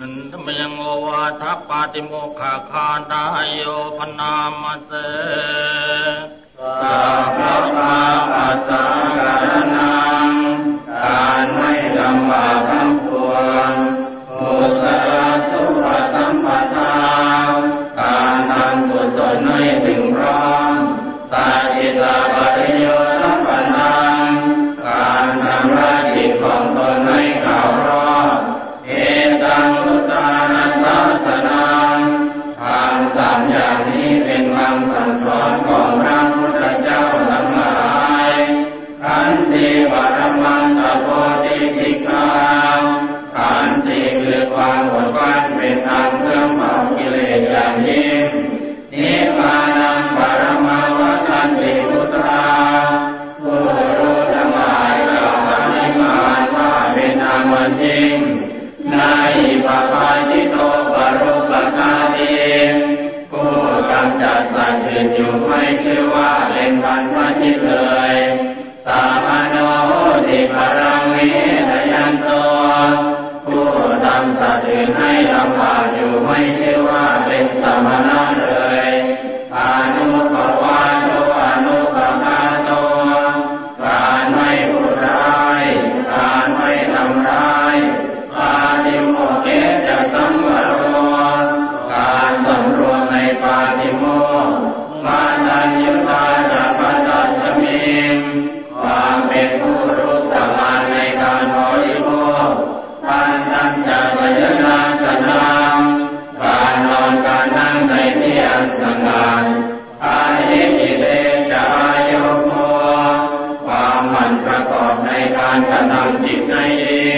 อันธรรมยังโอวาทปาติโมขาคานายโยพนามเส นอยู่ไม่ชื่อว่าเล่นบันมาชิดเลย จิตใจเอง